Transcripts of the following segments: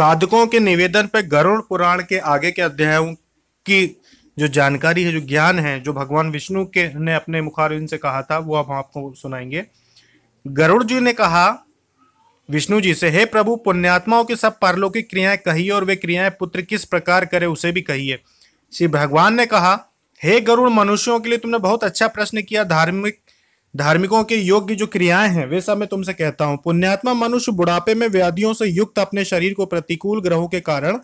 साधकों के निवेदन पर गरुड़ पुराण के आगे के अध्यायों की जो जानकारी है, जो ज्ञान है, जो भगवान विष्णु के ने अपने मुखारविंद से कहा था, वो हम आपको सुनाएँगे। गरुड़ जी ने कहा, विष्णु जी से, हे प्रभु, पुण्यात्माओं की सब पारलौकिक क्रियाएँ कहिए और वे क्रियाएँ पुत्र किस प्रकार करे उसे भी कहिए। श्री भगवान ने कहा, हे गरुड़, मनुष्यों के लिए तुमने बहुत अच्छा प्रश्न किया, धार्मिक धार्मिकों के योग्य जो क्रियाएँ हैं, वे सब मैं तुमसे कहता हूँ। पुण्यात्मा मनुष्य बुढ़ापे में व्याधियों से युक्त अपने शरीर को प्रतिकूल ग्रहों के कारण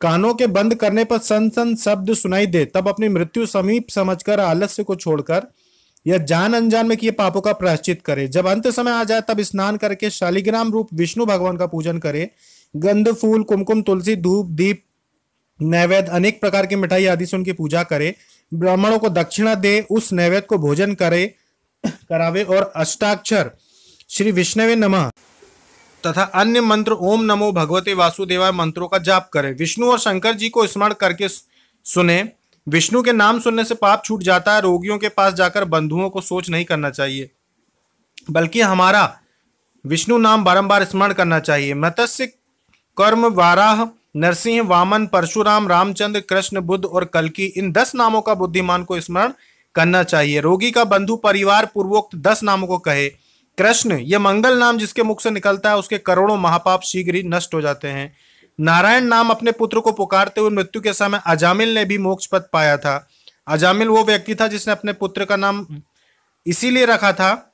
कानों के बंद करने पर सन सन शब्द सुनाई दे, तब अपनी मृत्यु समीप समझकर, आलस्य को छोड़कर या जान अनजान में किए पापों का प्रायश्चित करे। जब अंत समय आ जाए, तब स्नान करके शालिग्राम रूप विष्णु भगवान का पूजन करे। गंध, फूल, कुमकुम, तुलसी, धूप, दीप, नैवेद्य, अनेक प्रकार की मिठाई आदि से उनकी पूजा करे। ब्राह्मणों को दक्षिणा दे, उस नैवेद्य को भोजन करे। करावे और अष्टाक्षर श्री विष्णवे नमः तथा अन्य मंत्र ओम नमो भगवते वासुदेवाय मंत्रों का जाप करे। विष्णु और शंकर जी को स्मरण करके सुने। विष्णु के नाम सुनने से पाप छूट जाता है। रोगियों के पास जाकर बंधुओं को सोच नहीं करना चाहिए। बल्कि हमारा विष्णु नाम बारंबार स्मरण करना चाहिए। मत्स्य, कर्म, वाराह, नरसिंह, वामन, परशुराम, रामचंद्र, कृष्ण, बुद्ध और कलकी इन दस नामों का बुद्धिमान को स्मरण करना चाहिए। रोगी का बंधु परिवार पूर्वोक्त दस नामों को कहे। कृष्ण, यह मंगल नाम जिसके मुख से निकलता है, उसके करोड़ों महापाप शीघ्र ही नष्ट हो जाते हैं। नारायण नाम अपने पुत्र को पुकारते हुए मृत्यु के समय अजामिल ने भी मोक्ष पद पाया था। अजामिल वो व्यक्ति था जिसने अपने पुत्र का नाम इसीलिए रखा था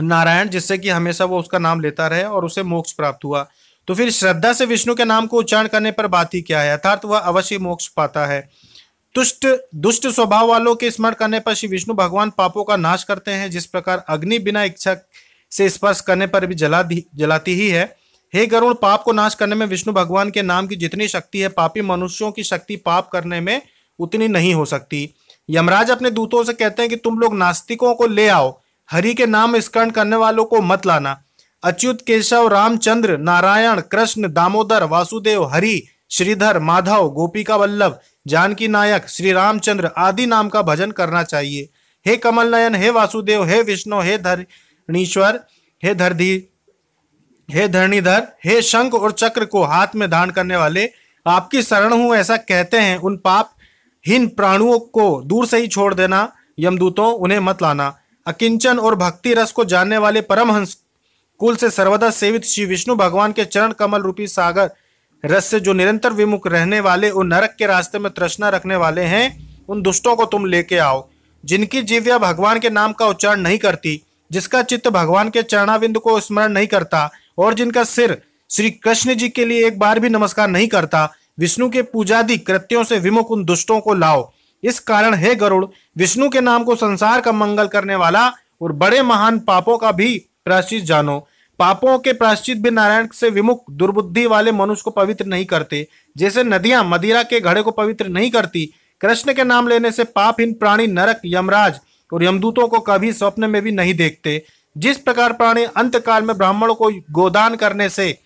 नारायण, जिससे कि हमेशा वो उसका नाम लेता रहे और उसे मोक्ष प्राप्त हुआ। तो फिर श्रद्धा से विष्णु के नाम को उच्चारण करने पर बात ही क्या है? अर्थात वह अवश्य मोक्ष पाता है। तुष्ट, दुष्ट स्वभाव वालों के स्मरण करने पर श्री विष्णु भगवान पापों का नाश करते हैं, जिस प्रकार अग्नि बिना इच्छा से स्पर्श करने पर भी जला जलाती ही है। हे गरुण, पाप को नाश करने में विष्णु भगवान के नाम की जितनी शक्ति है, पापी मनुष्यों की शक्ति पाप करने में उतनी नहीं हो सकती। यमराज अपने दूतों से कहते हैं कि तुम लोग नास्तिकों को ले आओ, हरि के नाम स्मरण करने वालों को मत लाना। अच्युत, केशव, रामचंद्र, नारायण, कृष्ण, दामोदर, वासुदेव, हरि, श्रीधर, माधव, गोपिका वल्लभ जानकी नायक, श्री रामचंद्र आदि नाम का भजन करना चाहिए। हे कमल नयन हे वासुदेव, हे विष्णु, हे धरणीश्वर, हे धरधी, हे धरणीधर, हे शंख और चक्र को हाथ में धारण करने वाले आपकी शरण हूँ, ऐसा कहते हैं। उन पाप हीन प्राणुओं को दूर से ही छोड़ देना यमदूतों उन्हें मत लाना। अकिंचन और भक्ति रस को जानने वाले परमहंस कुल से सर्वदा सेवित श्री विष्णु भगवान के चरण कमल रूपी सागर रस से जो निरंतर विमुख रहने वाले उन नरक के रास्ते में तृष्णा रखने वाले हैं, उन दुष्टों को तुम लेके आओ, जिनकी जीव्या भगवान के नाम का उच्चारण नहीं करती, जिसका चित्त भगवान के चरणाविंद को स्मरण नहीं करता, और जिनका सिर श्री कृष्ण जी के लिए एक बार भी नमस्कार नहीं करता, विष्णु के पूजादि कृत्यों से विमुख उन दुष्टों को लाओ। इस कारण हे गरुड़, विष्णु के नाम को संसार का मंगल करने वाला और बड़े महान पापों का भी प्राश्चित जानो। पापों के प्राश्चित भी नारायण से विमुख दुर्बुद्धि वाले मनुष्य को पवित्र नहीं करते। जैसे नदियाँ मदिरा के घड़े को पवित्र नहीं करती, कृष्ण के नाम लेने से पापहीन प्राणी नरक, यमराज और यमदूतों को कभी स्वप्न में भी नहीं देखते। जिस प्रकार प्राणी अंत काल में ब्राह्मणों को गोदान करने से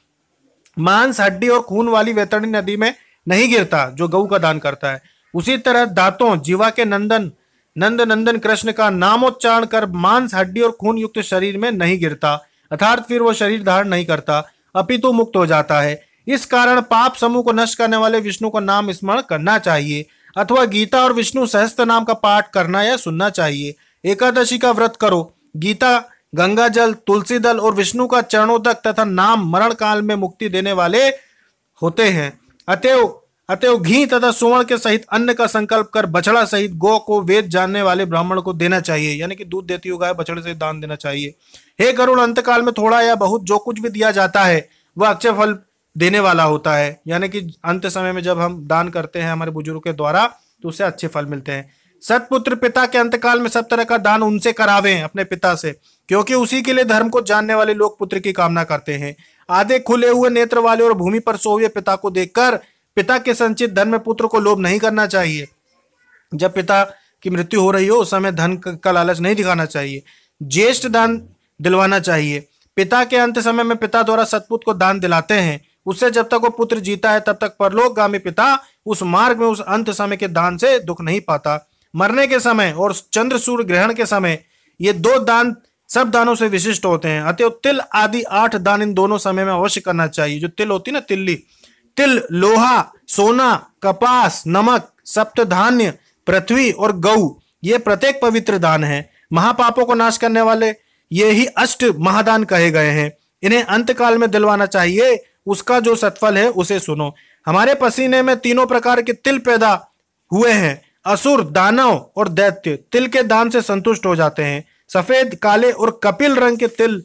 मांस, हड्डी और खून वाली वैतरणी नदी में नहीं गिरता, जो गऊ का दान करता है। उसी तरह दांतों, जीवा के नंदन नंद नंदन कृष्ण का नामोच्चारण कर मांस, हड्डी और खून युक्त शरीर में नहीं गिरता। अर्थात फिर वो शरीर धारण नहीं करता, अपितु मुक्त हो जाता है। इस कारण पाप समूह को नष्ट करने वाले विष्णु का नाम स्मरण करना चाहिए, अथवा गीता और विष्णु सहस्त्र नाम का पाठ करना या सुनना चाहिए। एकादशी का व्रत करो। गीता गंगा जल तुलसी दल और विष्णु का चरणोदक तथा नाम मरण काल में मुक्ति देने वाले होते हैं। अतएव अतएव घी तथा सुवर्ण के सहित अन्न का संकल्प कर बछड़ा सहित गौ को वेद जानने वाले ब्राह्मण को देना चाहिए, यानी कि दूध देती गाय बछड़े से दान देना चाहिए। हे गरुण अंतकाल में थोड़ा या बहुत जो कुछ भी दिया जाता है, वह अक्षय फल देने वाला होता है। यानी कि अंत समय में जब हम दान करते हैं हमारे बुज़ुर्ग के द्वारा तो उससे अच्छे फल मिलते हैं। सतपुत्र पिता के अंतकाल में सब तरह का दान उनसे करावे अपने पिता से, क्योंकि उसी के लिए धर्म को जानने वाले लोग पुत्र की कामना करते हैं। आधे खुले हुए नेत्र वाले और भूमि पर सोए पिता को देखकर पिता के संचित धन में पुत्र को लोभ नहीं करना चाहिए। जब पिता की मृत्यु हो रही हो, उस समय धन का लालच नहीं दिखाना चाहिए। ज्येष्ठ दान दिलवाना चाहिए। पिता के अंत समय में पिता द्वारा सतपुत को दान दिलाते हैं। उससे जब तक वो पुत्र जीता है, तब तक परलोकगामी पिता उस मार्ग में उस अंत समय के दान से दुख नहीं पाता। मरने के समय और चंद्र सूर्य ग्रहण के समय ये दो दान सब दानों से विशिष्ट होते हैं। अतः तिल आदि आठ दान इन दोनों समय में अवश्य करना चाहिए। जो तिल होती है ना, तिल्ली तिल, लोहा, सोना, कपास, नमक सप्त धान्य पृथ्वी और गौ ये प्रत्येक पवित्र दान है। महापापों को नाश करने वाले ये ही अष्ट महादान कहे गए हैं। इन्हें अंत काल में दिलवाना चाहिए। उसका जो सत्फल है, उसे सुनो। हमारे पसीने में तीनों प्रकार के तिल पैदा हुए हैं। असुर, दानव और दैत्य तिल के दान से संतुष्ट हो जाते हैं। सफ़ेद, काले और कपिल रंग के तिल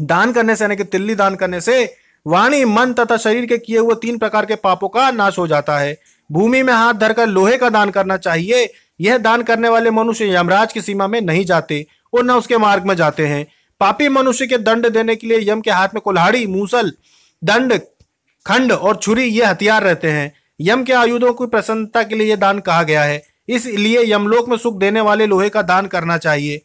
दान करने से, यानी कि तिल्ली दान करने से वाणी, मन तथा शरीर के किए हुए तीन प्रकार के पापों का नाश हो जाता है। भूमि में हाथ धरकर लोहे का दान करना चाहिए। यह दान करने वाले मनुष्य यमराज की सीमा में नहीं जाते और न उसके मार्ग में जाते हैं। पापी मनुष्य के दंड देने के लिए यम के हाथ में कुल्हाड़ी, मूसल, दंड, खंड और छुरी, ये हथियार रहते हैं। यम के आयुधों की प्रसन्नता के लिए यह दान कहा गया है। इसलिए यमलोक में सुख देने वाले लोहे का दान करना चाहिए।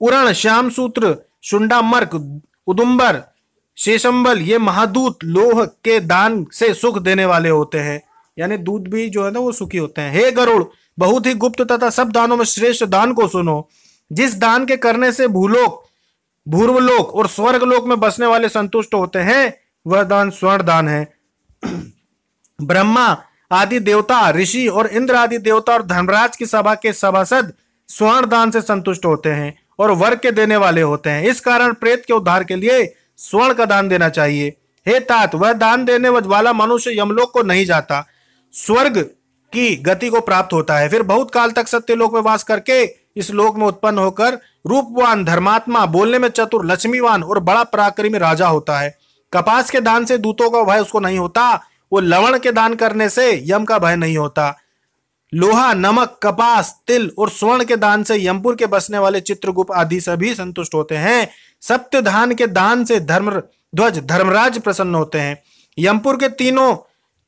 उरण, श्याम सूत्र शुंडा मर्क, उदुम्बर शेषंबल ये महादूत लोह के दान से सुख देने वाले होते हैं। यानी दूध भी जो है ना, वो सुखी होते हैं। हे गरुड़, बहुत ही गुप्त तथा सब दानों में श्रेष्ठ दान को सुनो। जिस दान के करने से भूलोक, भूर्वलोक और स्वर्गलोक में बसने वाले संतुष्ट होते हैं, वह दान स्वर्ण दान है। ब्रह्मा, आदि देवता, ऋषि और इंद्र आदि देवता और धर्मराज की सभा के सभासद स्वर्ण दान से संतुष्ट होते हैं और वर्ग के देने वाले होते हैं। इस कारण प्रेत के उद्धार के लिए स्वर्ण का दान देना चाहिए। हे तात, वह दान देने वाला मनुष्य यमलोक को नहीं जाता। स्वर्ग की गति को प्राप्त होता है। फिर बहुत काल तक सत्य लोक में वास करके इस लोक में उत्पन्न होकर रूपवान, धर्मात्मा, बोलने में चतुर, लक्ष्मीवान और बड़ा पराक्रमी राजा होता है। कपास के दान से दूतों का भय उसको नहीं होता। वो लवण के दान करने से यम का भय नहीं होता। लोहा, नमक, कपास, तिल और स्वर्ण के दान से यमपुर के बसने वाले चित्रगुप्त आदि सभी संतुष्ट होते हैं। सप्त धान के दान से धर्म ध्वज, धर्मराज प्रसन्न होते हैं। यमपुर के तीनों,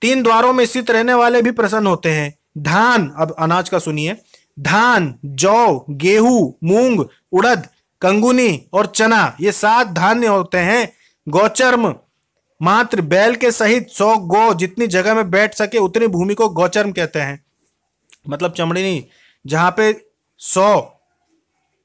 तीन द्वारों में स्थित रहने वाले भी प्रसन्न होते हैं। धान, अब अनाज का सुनिए। धान, जौ, गेहूँ, मूंग, उड़द, कंगुनी और चना, ये सात धान्य होते हैं। गौचर्म, मात्र बैल के सहित सौ गौ जितनी जगह में बैठ सके, उतनी भूमि को गौचर्म कहते हैं। मतलब चमड़ी जहाँ पे सौ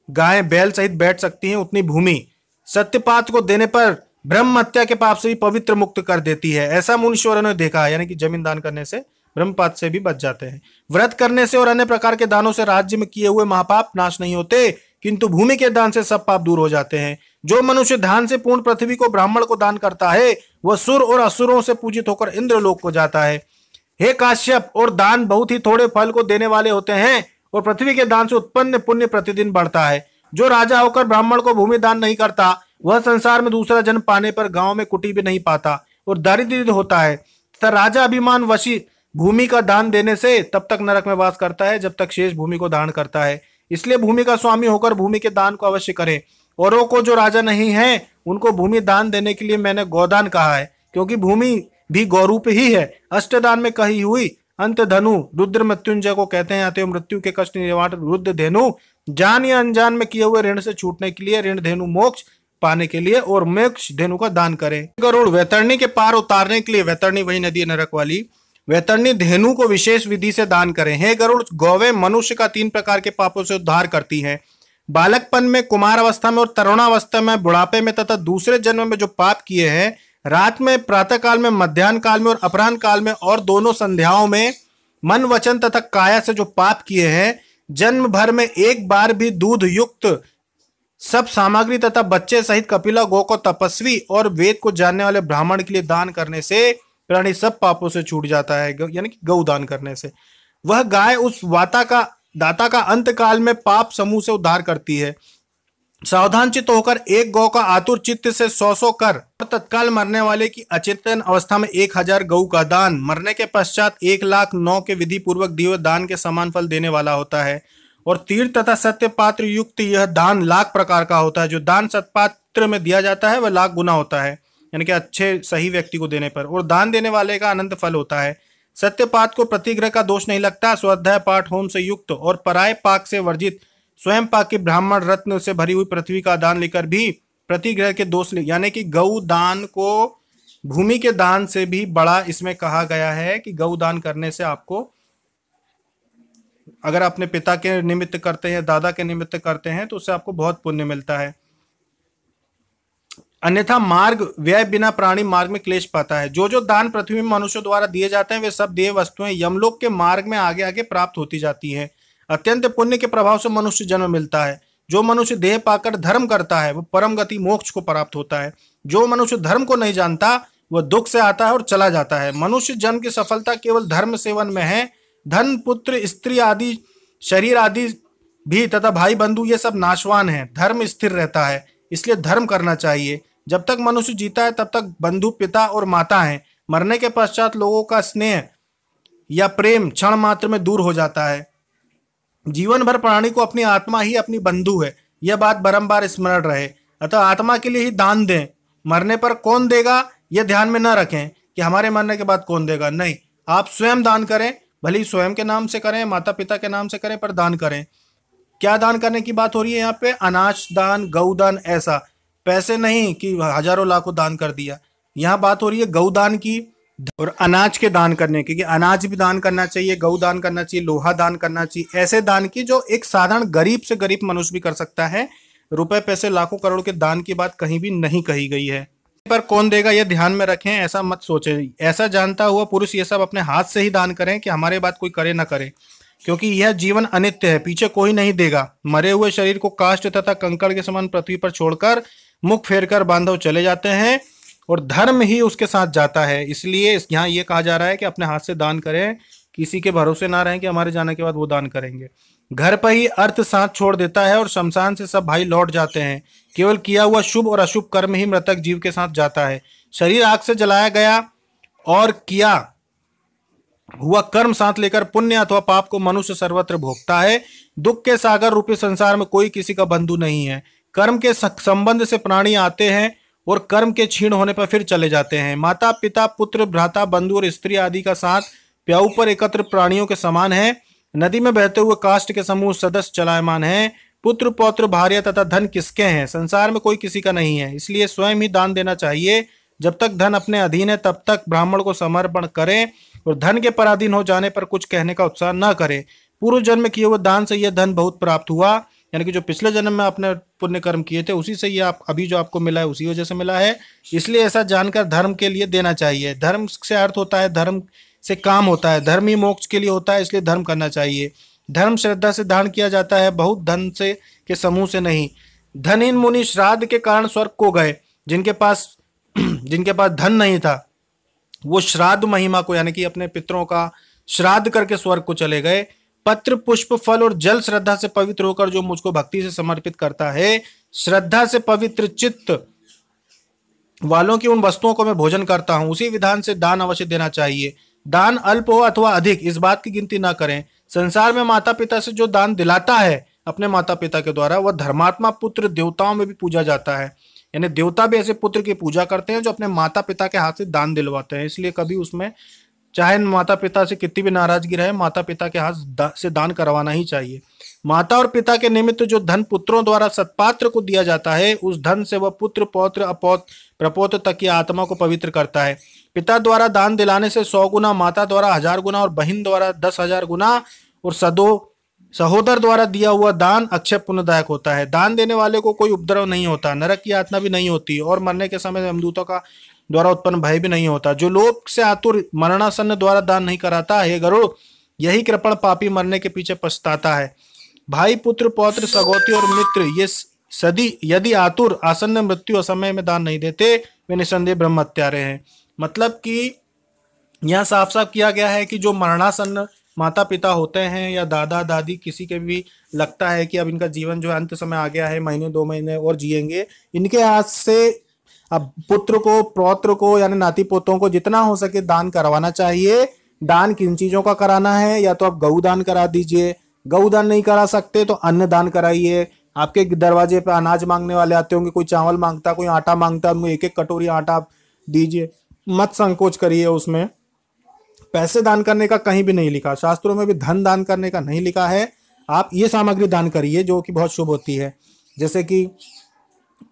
गाय बैल सहित बैठ सकती हैं, उतनी भूमि। सत्यपात को देने पर ब्रह्म हत्या के पाप से भी पवित्र मुक्त कर देती है। ऐसा मुनीश्वरों ने देखा है, यानी कि ज़मीन दान करने से ब्रह्मपात से भी बच जाते हैं। व्रत करने से और अन्य प्रकार के दानों से राज्य में किए हुए महापाप नाश नहीं होते, किंतु भूमि के दान से सब पाप दूर हो जाते हैं। जो मनुष्य धान से पूर्ण पृथ्वी को ब्राह्मण को दान करता है, वह सुर और असुरों से पूजित होकर इंद्र लोक को जाता है। हे काश्यप, और दान बहुत ही थोड़े फल को देने वाले होते हैं, और पृथ्वी के दान से उत्पन्न पुण्य प्रतिदिन बढ़ता है। जो राजा होकर ब्राह्मण को भूमि दान नहीं करता, वह संसार में दूसरा जन्म पाने पर गाँव में कुटी भी नहीं पाता और दारिद्र होता है। तथा राजा अभिमान वशी भूमि का दान देने से तब तक नरक में वास करता है, जब तक शेष भूमि को दान करता है। इसलिए भूमि का स्वामी होकर भूमि के दान को अवश्य करें। औरों को जो राजा नहीं है, उनको भूमि दान देने के लिए मैंने गौदान कहा है, क्योंकि भूमि भी गौरूप ही है। अष्टदान में कही हुई अंत धनु रुद्र मृत्युंजय को कहते हैं अतः मृत्यु के कष्ट निवारण रुद्र धेनु। जान या अनजान में किए हुए ऋण से छूटने के लिए ऋण धेनु मोक्ष पाने के लिए और मोक्ष धेनु का दान करें। गरुड़, वैतरणी के पार उतारने के लिए वैतरणी, वही नदी नरक वाली, वैतरणी धेनु को विशेष विधि से दान करें। हे गरुड़, गौवे मनुष्य का तीन प्रकार के पापों से उद्धार करती है। बालकपन में कुमार अवस्था में और तरुणावस्था में, बुढ़ापे में तथा दूसरे जन्म में जो पाप किए हैं रात में प्रातः काल में मध्यान्ह काल में और अपराह्न काल में और दोनों संध्याओं में मन, वचन तथा काया से जो पाप किए हैं, जन्म भर में एक बार भी दूध युक्त सब सामग्री तथा बच्चे सहित कपिला, गो को तपस्वी और वेद को जानने वाले ब्राह्मण के लिए दान करने से प्राणी सब पापों से छूट जाता है यानी कि गौ दान करने से। वह गाय उस वाता का, दाता का अंत काल में पाप समूह से उद्धार करती है। सावधान चित्त होकर एक गौ का आतुर चित्त से सौ सौ कर तत्काल मरने वाले की अचेतन अवस्था में एक हज़ार गौ का दान। मरने के पश्चात एक लाख नौ के विधि पूर्वक दिए दान के समान फल देने वाला होता है। और तीर्थ तथा सत्य पात्र युक्त यह दान लाख प्रकार का होता है। जो दान सत्पात्र में दिया जाता है, वह लाख गुना होता है, यानी कि अच्छे सही व्यक्ति को देने पर। और दान देने वाले का अनंत फल होता है। सत्यपात को प्रतिग्रह का दोष नहीं लगता। स्वाध्याय पाठ होम से युक्त और पराय पाक से वर्जित स्वयं पाक ब्राह्मण रत्न से भरी हुई पृथ्वी का दान लेकर भी प्रतिग्रह के दोष यानी कि गौ दान को, भूमि के दान से भी बड़ा इसमें कहा गया है कि गौ दान करने से आपको, अगर अपने पिता के निमित्त करते हैं, दादा के निमित्त करते हैं तो उससे आपको बहुत पुण्य मिलता है। अन्यथा मार्ग, व्यय बिना प्राणी मार्ग में क्लेश पाता है। जो जो दान पृथ्वी में मनुष्य द्वारा दिए जाते हैं, वे सब देव वस्तुएँ यमलोक के मार्ग में आगे आगे प्राप्त होती जाती है। अत्यंत पुण्य के प्रभाव से मनुष्य जन्म मिलता है। जो मनुष्य देह पाकर धर्म करता है, वो परम गति मोक्ष को प्राप्त होता है। जो मनुष्य धर्म को नहीं जानता वह दुख से आता है और चला जाता है। मनुष्य जन्म की सफलता केवल धर्म सेवन में है। धन, पुत्र, स्त्री आदि, शरीर आदि भी तथा भाई बंधु ये सब नाशवान है। धर्म स्थिर रहता है, इसलिए धर्म करना चाहिए। जब तक मनुष्य जीता है, तब तक बंधु, पिता और माता है। मरने के पश्चात लोगों का स्नेह या प्रेम क्षण मात्र में दूर हो जाता है। जीवन भर प्राणी को अपनी आत्मा ही अपनी बंधु है। यह बात बारंबार स्मरण रहे। अतः आत्मा के लिए ही दान दें। मरने पर कौन देगा, यह ध्यान में न रखें कि हमारे मरने के बाद कौन देगा। नहीं, आप स्वयं दान करें, भले ही स्वयं के नाम से करें माता पिता के नाम से करें, पर दान करें। क्या दान करने की बात हो रही है यहाँ पे? अनाज दान गौदान ऐसा। पैसे नहीं कि हज़ारों लाखों दान कर दिया। यहाँ बात हो रही है गौदान की। और अनाज के दान करने की अनाज भी दान करना चाहिए गौ दान करना चाहिए, लोहा दान करना चाहिए, ऐसे दान की जो एक साधारण गरीब से गरीब मनुष्य भी कर सकता है, रुपए, पैसे, लाखों करोड़ के दान की बात कहीं भी नहीं कही गई है। पर कौन देगा यह ध्यान में रखें, ऐसा मत सोचे। ऐसा जानता हुआ पुरुष ये सब अपने हाथ से ही दान करें कि हमारे बात कोई करे ना करे, क्योंकि यह जीवन अनित्य है, पीछे कोई नहीं देगा। मरे हुए शरीर को काष्ट तथा कंकड़ के समान पृथ्वी पर छोड़कर मुख फेर कर बांधव चले जाते हैं और धर्म ही उसके साथ जाता है। इसलिए यहाँ ये कहा जा रहा है कि अपने हाथ से दान करें, किसी के भरोसे ना रहें कि हमारे जाने के बाद वो दान करेंगे। घर पर ही अर्थ साथ छोड़ देता है और शमशान से सब भाई लौट जाते हैं। केवल किया हुआ शुभ और अशुभ कर्म ही मृतक जीव के साथ जाता है। शरीर आग से जलाया गया और किया हुआ कर्म साथ लेकर पुण्य अथवा पाप को मनुष्य सर्वत्र भोगता है। दुख के सागर रूपी संसार में कोई किसी का बंधु नहीं है। कर्म के संबंध से प्राणी आते हैं और कर्म के छीण होने पर फिर चले जाते हैं। माता, पिता, पुत्र, भ्राता, बंधु और स्त्री आदि का साथ प्याऊ पर एकत्र प्राणियों के समान है। नदी में बहते हुए काष्ट के समूह सदस्य चलायमान है। पुत्र, पौत्र, भार्य तथा धन किसके हैं? संसार में कोई किसी का नहीं है। इसलिए स्वयं ही दान देना चाहिए। जब तक धन अपने अधीन है, तब तक ब्राह्मण को समर्पण करें और धन के पराधीन हो जाने पर कुछ कहने का उत्साह न करें। पूर्व जन्म किए हुए दान से यह धन बहुत प्राप्त हुआ। यानी कि जो पिछले जन्म में आपने पुण्य कर्म किए थे, उसी से ये आप, अभी जो आपको मिला है, उसी वजह से मिला है। इसलिए ऐसा जानकर धर्म के लिए देना चाहिए। धर्म से अर्थ होता है, धर्म से काम होता है, धर्म ही मोक्ष के लिए होता है, इसलिए धर्म करना चाहिए। धर्म श्रद्धा से धारण किया जाता है, बहुत धन से, के समूह से नहीं। धन धनहीन मुनि श्राद्ध के कारण स्वर्ग को गए, जिनके पास जिनके पास धन नहीं था, वो श्राद्ध महिमा को, यानी कि अपने पितरों का श्राद्ध करके स्वर्ग को चले गए। पत्र, पुष्प, फल और जल श्रद्धा से पवित्र होकर जो मुझको भक्ति से समर्पित करता है, श्रद्धा से पवित्र चित्त वालों की उन वस्तुओं को मैं भोजन करता हूँ। उसी विधान से दान अवश्य देना चाहिए। दान अल्प हो अथवा अधिक, इस बात की गिनती ना करें। संसार में माता पिता से जो दान दिलाता है, अपने माता पिता के द्वारा, वह धर्मात्मा, पुत्र, देवताओं में भी पूजा जाता है। यानी देवता भी ऐसे पुत्र की पूजा करते हैं, जो अपने माता पिता के हाथ से दान दिलवाते हैं। इसलिए कभी उसमें चाहे माता पिता से कितनी भी नाराज़गी रहे माता पिता के हाथ दा, से दान करवाना ही चाहिए। माता और पिता के निमित्त जो धन पुत्रों द्वारा सत्पात्र को दिया जाता है उस धन से वह पुत्र पौत्र अपौत प्रपोत्र तक की आत्मा को पवित्र करता है। पिता द्वारा दान दिलाने से सौ गुना माता द्वारा हज़ार गुना और बहन द्वारा दस हज़ार गुना और सदो सहोदर द्वारा दिया हुआ दान अक्षय पुण्यदायक होता है। दान देने वाले को कोई उपद्रव नहीं होता नरक की यातना भी नहीं होती और मरने के समय यमदूतों का द्वारा उत्पन्न भय भी नहीं होता। जो लोग से आतुर मरणासन्न द्वारा दान नहीं कराता, है गरुड़, यही कृपण पापी मरने के पीछे पछताता है। भाई, पुत्र, पौत्र, सगोती और मित्र, ये सदी यदि आतुर, आसन्न मृत्यु असमय में दान नहीं देते, वे निसंदेह ब्रह्म हत्यारे हैं। मतलब कि यह साफ़ साफ़ किया गया है कि जो मरणासन्न माता पिता होते हैं या दादा, दादी, किसी के भी लगता है कि अब इनका जीवन जो अंत समय आ गया है, महीने, दो महीने और जिएँगे, इनके हाथ से अब पुत्र को, पौत्र को, यानी नाती पोतों को जितना हो सके दान करवाना चाहिए। दान किन चीज़ों का कराना है? या तो आप गऊ दान करा दीजिए। गऊ दान नहीं करा सकते तो अन्न दान कराइए। आपके दरवाजे पर अनाज मांगने वाले आते होंगे, कोई चावल माँगता, कोई आटा माँगता, उनको एक एक कटोरी आटा दीजिए। मत संकोच करिए उसमें। पैसे दान करने का कहीं भी नहीं लिखा। शास्त्रों में भी धन दान करने का नहीं लिखा है। आप ये सामग्री दान करिए, जो कि बहुत शुभ होती है। जैसे कि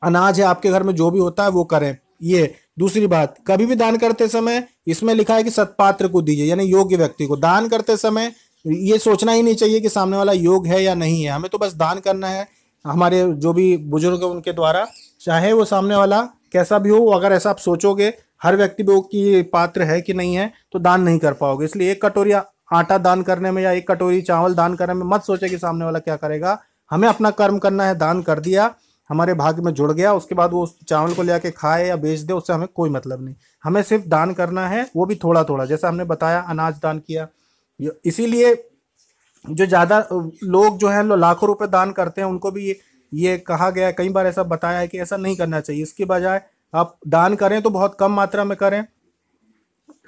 अनाज है आपके घर में, जो भी होता है वो करें। ये दूसरी बात, कभी भी दान करते समय इसमें लिखा है कि सत्पात्र को दीजिए, यानी योग्य व्यक्ति को। दान करते समय ये सोचना ही नहीं चाहिए कि सामने वाला योग है या नहीं है। हमें तो बस दान करना है। हमारे जो भी बुज़ुर्ग उनके द्वारा, चाहे वो सामने वाला कैसा भी हो अगर ऐसा आप सोचोगे, हर व्यक्ति वो की पात्र है कि नहीं है तो दान नहीं कर पाओगे। इसलिए एक कटोरी आटा दान करने में या एक कटोरी चावल दान करने में मत सोचे कि सामने वाला क्या करेगा। हमें अपना कर्म करना है, दान कर दिया। हमारे भाग्य में जुड़ गया, उसके बाद वो उस चावल को लेके खाए या बेच दे, उससे हमें कोई मतलब नहीं। हमें सिर्फ़ दान करना है, वो भी थोड़ा थोड़ा जैसा हमने बताया, अनाज दान किया। इसीलिए जो ज़्यादा लोग जो है लाखों रुपए दान करते हैं, उनको भी ये ये कहा गया है, कई बार ऐसा बताया है कि ऐसा नहीं करना चाहिए। इसके बजाय आप दान करें तो बहुत कम मात्रा में करें।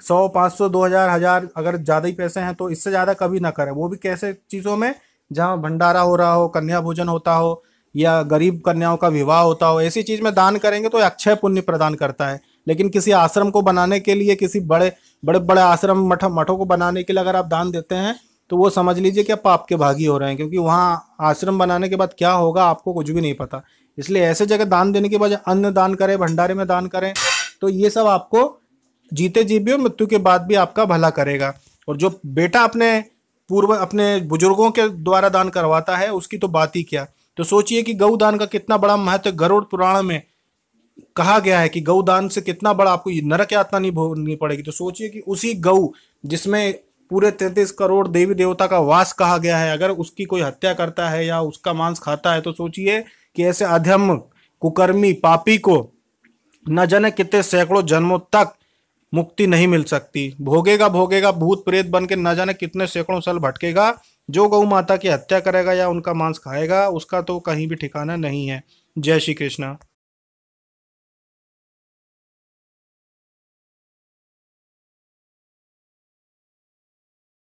सौ, पाँच सौ, दो हज़ार हज़ार, अगर ज़्यादा ही पैसे हैं तो इससे ज़्यादा कभी ना करें। वो भी कैसे चीज़ों में, जहाँ भंडारा हो रहा हो, कन्या भोजन होता हो या गरीब कन्याओं का विवाह होता हो, ऐसी चीज़ में दान करेंगे तो अक्षय पुण्य प्रदान करता है। लेकिन किसी आश्रम को बनाने के लिए, किसी बड़े बड़े बड़े आश्रम मठ, मठों को बनाने के लिए अगर आप दान देते हैं तो वो समझ लीजिए कि आप पाप के भागी हो रहे हैं, क्योंकि वहाँ आश्रम बनाने के बाद क्या होगा, आपको कुछ भी नहीं पता। इसलिए ऐसे जगह दान देने के बजाय अन्न दान करें, भंडारे में दान करें तो ये सब आपको जीते जी भी और मृत्यु के बाद भी आपका भला करेगा। और जो बेटा अपने पूर्व, अपने बुज़ुर्गों के द्वारा दान करवाता है, उसकी तो बात ही क्या? तो सोचिए कि गौदान का कितना बड़ा महत्व गरुड़ पुराण में कहा गया है कि गौदान से कितना बड़ा आपको नरक यातना नहीं भोगनी पड़ेगी। तो सोचिए कि उसी गौ जिसमें पूरे तैतीस करोड़ देवी देवता का वास कहा गया है, अगर उसकी कोई हत्या करता है या उसका मांस खाता है तो सोचिए कि ऐसे अधम कुकर्मी, पापी को न जाने कितने सैकड़ों जन्मों तक मुक्ति नहीं मिल सकती। भोगेगा भोगेगा, भूत प्रेत बन के न जाने कितने सैकड़ों साल भटकेगा। जो गौ माता की हत्या करेगा या उनका मांस खाएगा, उसका तो कहीं भी ठिकाना नहीं है। जय श्री कृष्णा।